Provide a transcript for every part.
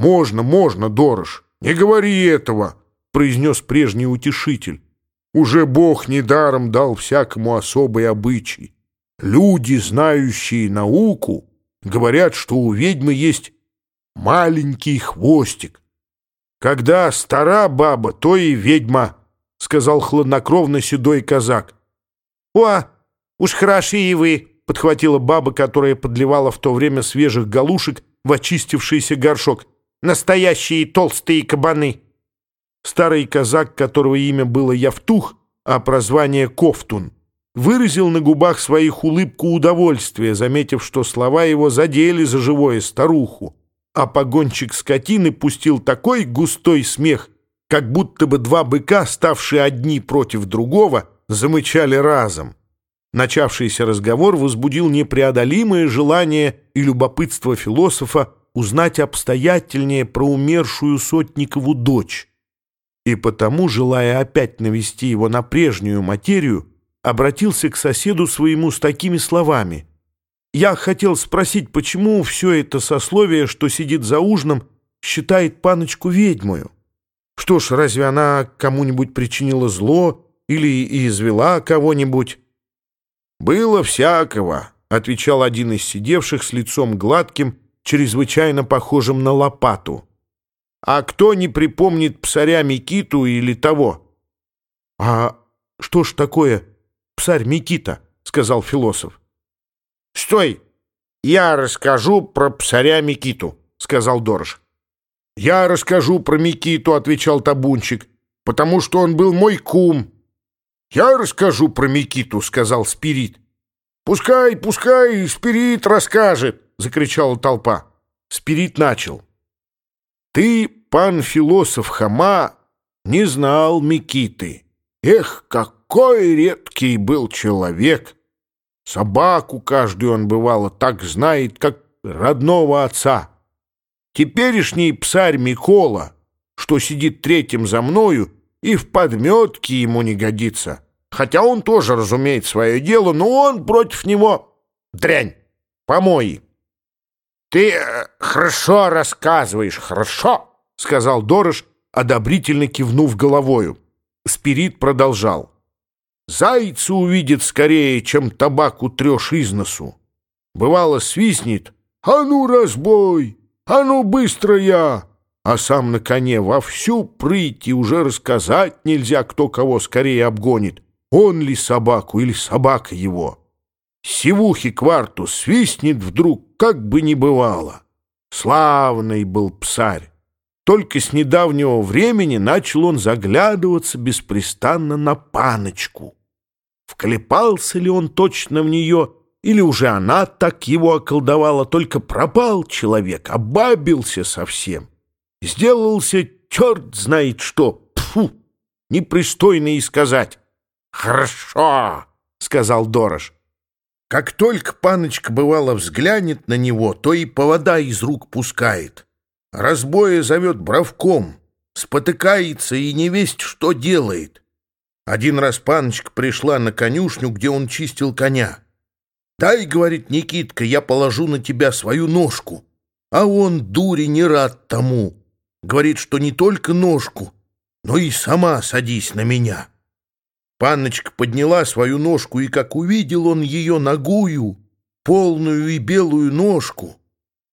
«Можно, можно, Дорож, не говори этого», — произнес прежний утешитель. «Уже Бог недаром дал всякому особый обычай. Люди, знающие науку, говорят, что у ведьмы есть маленький хвостик. Когда стара баба, то и ведьма», — сказал хладнокровно седой казак. «О, уж хороши и вы!» — подхватила баба, которая подливала в то время свежих галушек в очистившийся горшок. «Настоящие толстые кабаны!» Старый казак, которого имя было Явтух, а прозвание Кофтун, выразил на губах своих улыбку удовольствия, заметив, что слова его задели за живое старуху, а погонщик скотины пустил такой густой смех, как будто бы два быка, ставшие одни против другого, замычали разом. Начавшийся разговор возбудил непреодолимое желание и любопытство философа узнать обстоятельнее про умершую Сотникову дочь. И потому, желая опять навести его на прежнюю материю, обратился к соседу своему с такими словами. «Я хотел спросить, почему все это сословие, что сидит за ужином, считает паночку ведьмою? Что ж, разве она кому-нибудь причинила зло или извела кого-нибудь?» «Было всякого», — отвечал один из сидевших с лицом гладким, чрезвычайно похожим на лопату. «А кто не припомнит псаря Микиту или того?» «А что ж такое псарь Микита?» — сказал философ. «Стой! Я расскажу про псаря Микиту», — сказал Дорож. «Я расскажу про Микиту», — отвечал табунчик, «потому что он был мой кум». «Я расскажу про Микиту», — сказал Спирит. «Пускай, пускай Спирит расскажет», — закричала толпа. Спирит начал. «Ты, пан философ Хама, не знал Микиты. Эх, какой редкий был человек! Собаку каждую он, бывало, так знает, как родного отца. Теперешний псарь Микола, что сидит третьим за мною, и в подметке ему не годится. Хотя он тоже разумеет свое дело, но он против него дрянь, помои. «Ты э, хорошо рассказываешь, хорошо», — сказал Дорож, одобрительно кивнув головою. Спирит продолжал. «Зайца увидит скорее, чем табак утрешь из носу. Бывало, свистнет. «А ну, разбой! А ну, быстро я!» а сам на коне вовсю прыть, и уже рассказать нельзя, кто кого скорее обгонит, он ли собаку или собака его. Сивухи кварту свистнет вдруг, как бы ни бывало. Славный был псарь. Только с недавнего времени начал он заглядываться беспрестанно на паночку. Вклепался ли он точно в нее, или уже она так его околдовала, только пропал человек, обабился совсем. Сделался черт знает что. Пфу! Непристойно и сказать. «Хорошо!» — сказал Дорож. Как только паночка бывало взглянет на него, то и повода из рук пускает. Разбоя зовет бровком, спотыкается и не весть, что делает. Один раз паночка пришла на конюшню, где он чистил коня. «Дай, — говорит Никитка, — я положу на тебя свою ножку». А он, дури, не рад тому. Говорит, что не только ножку, но и сама садись на меня. Панночка подняла свою ножку, и как увидел он ее ногую, полную и белую ножку,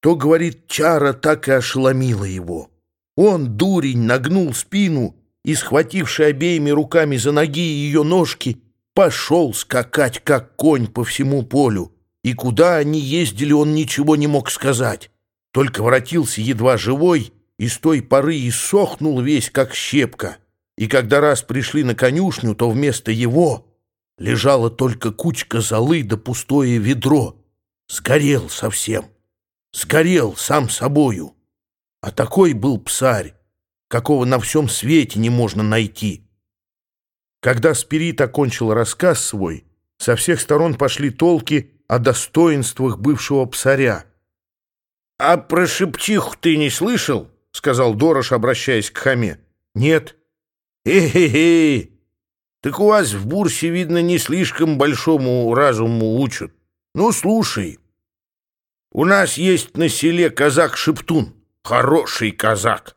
то, говорит, чара так и ошеломила его. Он, дурень, нагнул спину и, схвативший обеими руками за ноги ее ножки, пошел скакать, как конь по всему полю. И куда они ездили, он ничего не мог сказать. Только воротился едва живой и с той поры иссохнул весь, как щепка. И когда раз пришли на конюшню, то вместо его лежала только кучка золы да пустое ведро. Сгорел совсем, сгорел сам собою. А такой был псарь, какого на всем свете не можно найти. Когда Спирит окончил рассказ свой, со всех сторон пошли толки о достоинствах бывшего псаря. «А про шепчиху ты не слышал?» — сказал Дорош, обращаясь к хаме. «Нет». «Хе-хе-хе! Так у вас в бурсе, видно, не слишком большому разуму учат. Ну, слушай. У нас есть на селе казак-шептун. хороший казак.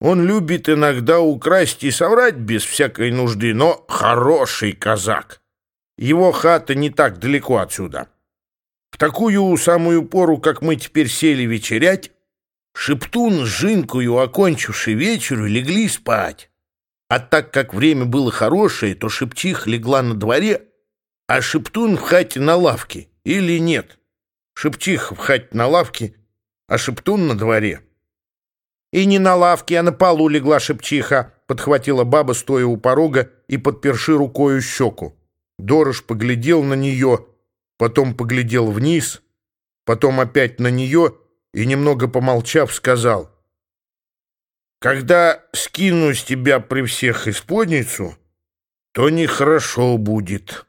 Он любит иногда украсть и соврать без всякой нужды, но хороший казак. Его хата не так далеко отсюда. В такую самую пору, как мы теперь сели вечерять, Шептун с Жинкою, окончивши вечеру, легли спать. А так как время было хорошее, то Шепчих легла на дворе, а Шептун в хате на лавке. Или нет? Шепчих в хате на лавке, а Шептун на дворе. «И не на лавке, а на полу легла Шепчиха», — подхватила баба, стоя у порога и подперши рукою щеку. Дорож поглядел на нее, потом поглядел вниз, потом опять на нее и, немного помолчав, сказал, «Когда скину с тебя при всех исподницу, то нехорошо будет».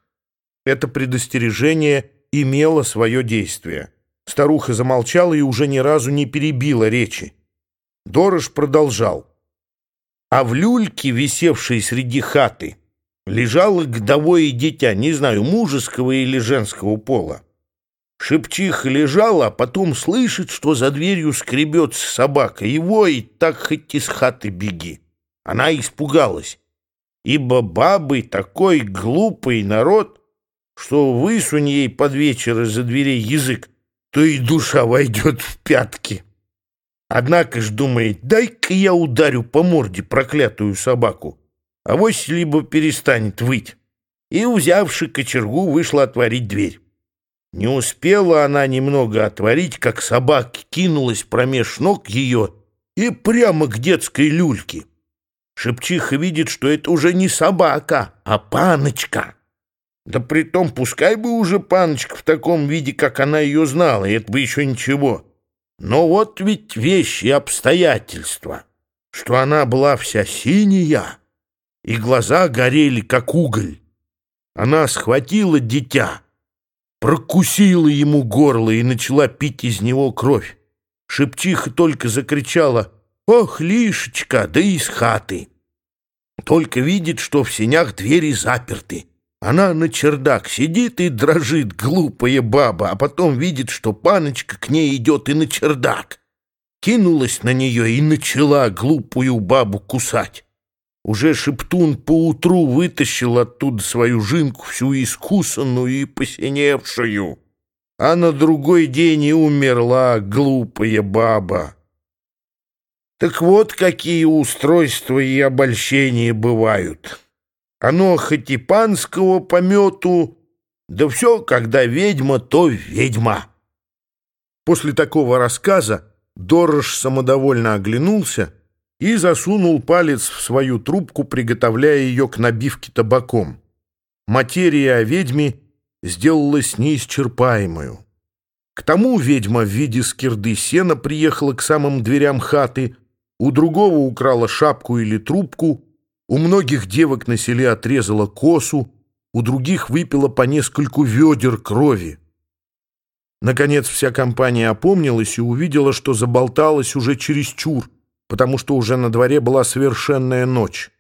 Это предостережение имело свое действие. Старуха замолчала и уже ни разу не перебила речи. Дорож продолжал. А в люльке, висевшей среди хаты, лежало годовое дитя, не знаю, мужеского или женского пола. Шепчиха лежала, а потом слышит, что за дверью скребется собака. Его и так хоть из хаты беги. Она испугалась, ибо бабы такой глупый народ, что высунь ей под вечер из-за дверей язык, то и душа войдет в пятки. Однако ж думает, дай-ка я ударю по морде проклятую собаку, а вось либо перестанет выть. И, взявши кочергу, вышла отворить дверь. Не успела она немного отворить, как собака кинулась промеж ног ее и прямо к детской люльке. Шепчиха видит, что это уже не собака, а паночка. Да притом, пускай бы уже паночка в таком виде, как она ее знала, это бы еще ничего. Но вот ведь вещи и обстоятельства, что она была вся синяя, и глаза горели, как уголь. Она схватила дитя, прокусила ему горло и начала пить из него кровь. Шепчиха только закричала «Ох, лишечка, да из хаты!» Только видит, что в сенях двери заперты. Она на чердак сидит и дрожит, глупая баба, а потом видит, что паночка к ней идет и на чердак. Кинулась на нее и начала глупую бабу кусать. Уже Шептун поутру вытащил оттуда свою жинку, всю искусанную и посиневшую. А на другой день и умерла глупая баба. Так вот какие устройства и обольщения бывают. Оно хоть и панского помету, да все, когда ведьма, то ведьма. После такого рассказа Дорож самодовольно оглянулся и засунул палец в свою трубку, приготовляя ее к набивке табаком. Материя о ведьме сделалась неисчерпаемую. К тому ведьма в виде скирды сена приехала к самым дверям хаты, у другого украла шапку или трубку, у многих девок на селе отрезала косу, у других выпила по нескольку ведер крови. Наконец вся компания опомнилась и увидела, что заболталась уже чересчур, потому что уже на дворе была совершенная ночь.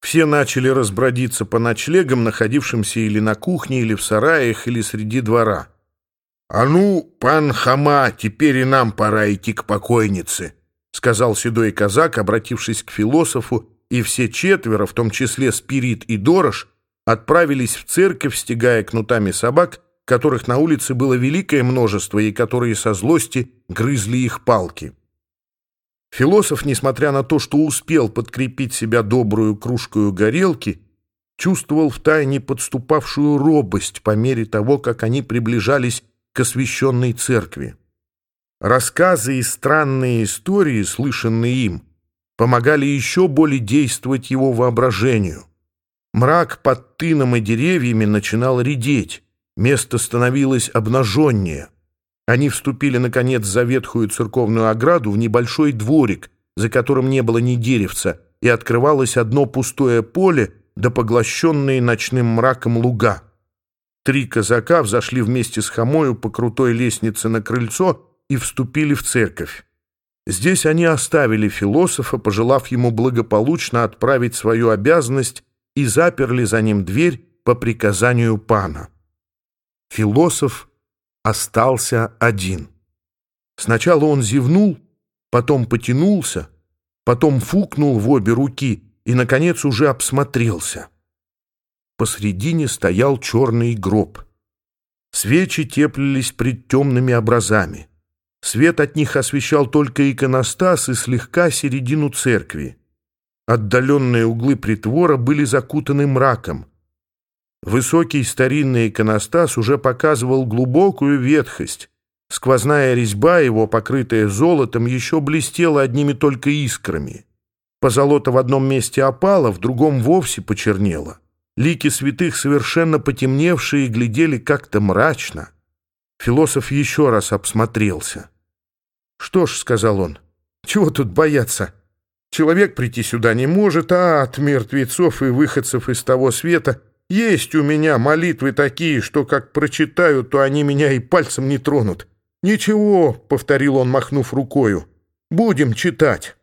Все начали разбродиться по ночлегам, находившимся или на кухне, или в сараях, или среди двора. «А ну, пан Хама, теперь и нам пора идти к покойнице», — сказал седой казак, обратившись к философу и все четверо, в том числе Спирит и Дорож, отправились в церковь, стегая кнутами собак, которых на улице было великое множество и которые со злости грызли их палки. Философ, несмотря на то, что успел подкрепить себя добрую кружкою горелки, чувствовал втайне подступавшую робость по мере того, как они приближались к освященной церкви. Рассказы и странные истории, слышанные им, помогали еще более действовать его воображению. Мрак под тыном и деревьями начинал редеть, место становилось обнаженнее. Они вступили, наконец, за ветхую церковную ограду в небольшой дворик, за которым не было ни деревца, и открывалось одно пустое поле, да поглощенные ночным мраком луга. Три казака взошли вместе с Хомою по крутой лестнице на крыльцо и вступили в церковь. Здесь они оставили философа, пожелав ему благополучно отправить свою обязанность и заперли за ним дверь по приказанию пана. Философ остался один. Сначала он зевнул, потом потянулся, потом фукнул в обе руки и, наконец, уже обсмотрелся. Посредине стоял черный гроб. Свечи теплились пред темными образами. Свет от них освещал только иконостас и слегка середину церкви. Отдаленные углы притвора были закутаны мраком. Высокий старинный иконостас уже показывал глубокую ветхость. Сквозная резьба его, покрытая золотом, еще блестела одними только искрами. Позолота в одном месте опала, в другом вовсе почернела. Лики святых, совершенно потемневшие, глядели как-то мрачно. Философ еще раз обсмотрелся. «Что ж», — сказал он, — «чего тут бояться? Человек прийти сюда не может, а от мертвецов и выходцев из того света есть у меня молитвы такие, что как прочитаю, то они меня и пальцем не тронут. Ничего», — повторил он, махнув рукою, — «будем читать».